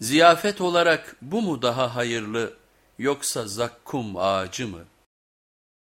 Ziyafet olarak bu mu daha hayırlı yoksa zakkum ağacı mı?''